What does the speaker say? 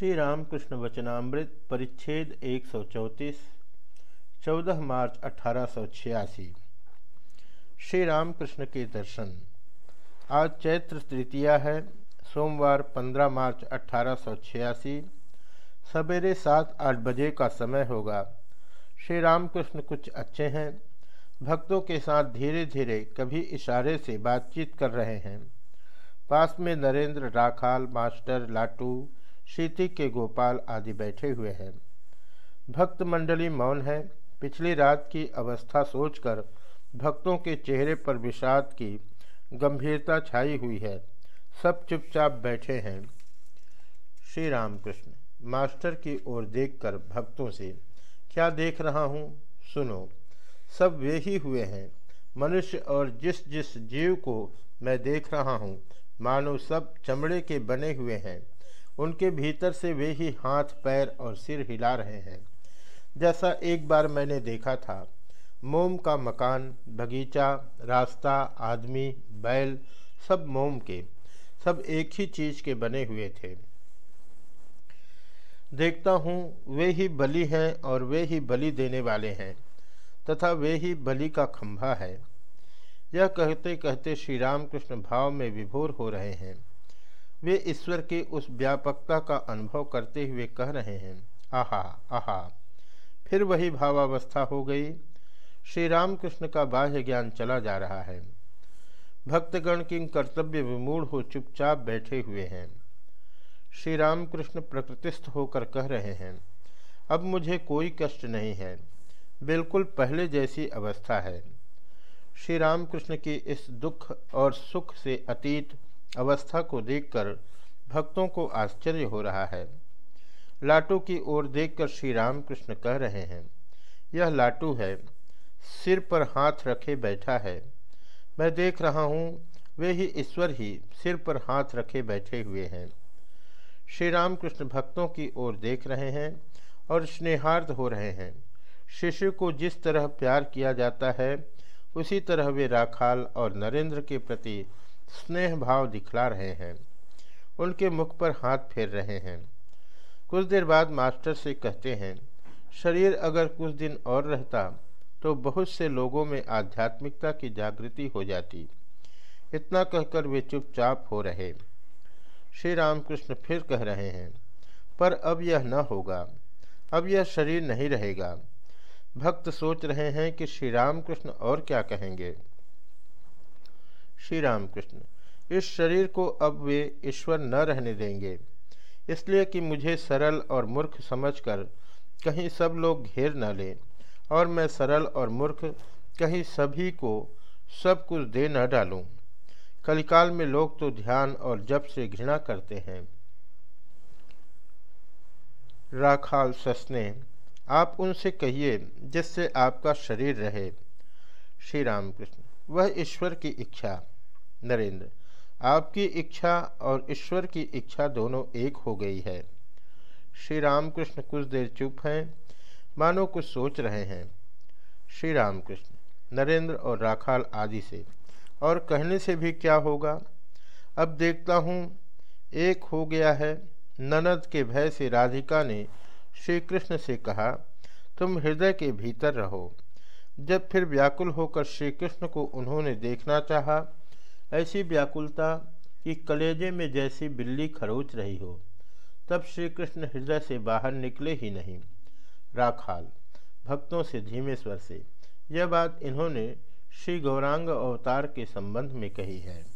श्री रामकृष्ण वचनामृत परिच्छेद एक सौ चौंतीस, चौदह मार्च अठारह सौ छियासी। श्री रामकृष्ण के दर्शन। आज चैत्र तृतीया है, सोमवार पंद्रह मार्च अठारह सौ छियासी। सवेरे सात आठ बजे का समय होगा। श्री रामकृष्ण कुछ अच्छे हैं। भक्तों के साथ धीरे धीरे कभी इशारे से बातचीत कर रहे हैं। पास में नरेंद्र, राखाल, मास्टर, लाटू शीति के गोपाल आदि बैठे हुए हैं। भक्त मंडली मौन है। पिछली रात की अवस्था सोचकर भक्तों के चेहरे पर विषाद की गंभीरता छाई हुई है। सब चुपचाप बैठे हैं। श्री रामकृष्ण मास्टर की ओर देखकर भक्तों से, क्या देख रहा हूँ? सुनो, सब वे ही हुए हैं। मनुष्य और जिस जिस जीव को मैं देख रहा हूँ, मानो सब चमड़े के बने हुए हैं। उनके भीतर से वे ही हाथ, पैर और सिर हिला रहे हैं। जैसा एक बार मैंने देखा था, मोम का मकान, बगीचा, रास्ता, आदमी, बैल, सब मोम के, सब एक ही चीज़ के बने हुए थे। देखता हूँ वे ही बलि हैं और वे ही बलि देने वाले हैं, तथा वे ही बलि का खंभा है। यह कहते कहते श्री रामकृष्ण भाव में विभोर हो रहे हैं। वे ईश्वर की उस व्यापकता का अनुभव करते हुए कह रहे हैं, आहा आहा। फिर वही भावावस्था हो गई। श्री रामकृष्ण का बाह्य ज्ञान चला जा रहा है। भक्तगण की कर्तव्य विमूढ़ हो चुपचाप बैठे हुए हैं। श्री रामकृष्ण प्रकृतिस्थ होकर कह रहे हैं, अब मुझे कोई कष्ट नहीं है। बिल्कुल पहले जैसी अवस्था है। श्री रामकृष्ण की इस दुख और सुख से अतीत अवस्था को देखकर भक्तों को आश्चर्य हो रहा है। लाटू की ओर देखकर श्री रामकृष्ण कह रहे हैं, यह लाटू है, सिर पर हाथ रखे बैठा है। मैं देख रहा हूँ, वे ही ईश्वर ही सिर पर हाथ रखे बैठे हुए हैं। श्री रामकृष्ण भक्तों की ओर देख रहे हैं और स्नेहार्थ हो रहे हैं। शिष्य को जिस तरह प्यार किया जाता है, उसी तरह वे राखाल और नरेंद्र के प्रति स्नेह भाव दिखला रहे हैं। उनके मुख पर हाथ फेर रहे हैं। कुछ देर बाद मास्टर से कहते हैं, शरीर अगर कुछ दिन और रहता तो बहुत से लोगों में आध्यात्मिकता की जागृति हो जाती। इतना कहकर वे चुपचाप हो रहे। श्री रामकृष्ण फिर कह रहे हैं, पर अब यह न होगा। अब यह शरीर नहीं रहेगा। भक्त सोच रहे हैं कि श्री रामकृष्ण और क्या कहेंगे। श्री रामकृष्ण इस शरीर को अब वे ईश्वर न रहने देंगे। इसलिए कि मुझे सरल और मूर्ख समझकर कहीं सब लोग घेर न लें, और मैं सरल और मूर्ख कहीं सभी को सब कुछ दे न डालूं। कलिकाल में लोग तो ध्यान और जप से घृणा करते हैं। राखाल ससने, आप उनसे कहिए जिससे आपका शरीर रहे। श्री रामकृष्ण वह ईश्वर की इच्छा। नरेंद्र, आपकी इच्छा और ईश्वर की इच्छा दोनों एक हो गई है। श्री रामकृष्ण कुछ देर चुप हैं, मानो कुछ सोच रहे हैं। श्री रामकृष्ण नरेंद्र और राखाल आदि से, और कहने से भी क्या होगा? अब देखता हूँ, एक हो गया है, ननद के भय से राधिका ने श्री कृष्ण से कहा, तुम हृदय के भीतर रहो। जब फिर व्याकुल होकर श्री कृष्ण को उन्होंने देखना चाहा ऐसी व्याकुलता कि कलेजे में जैसी बिल्ली खरोच रही हो, तब श्री कृष्ण हृदय से बाहर निकले ही नहीं। राखाल, भक्तों से धीमे स्वर से, यह बात इन्होंने श्री गौरांग अवतार के संबंध में कही है।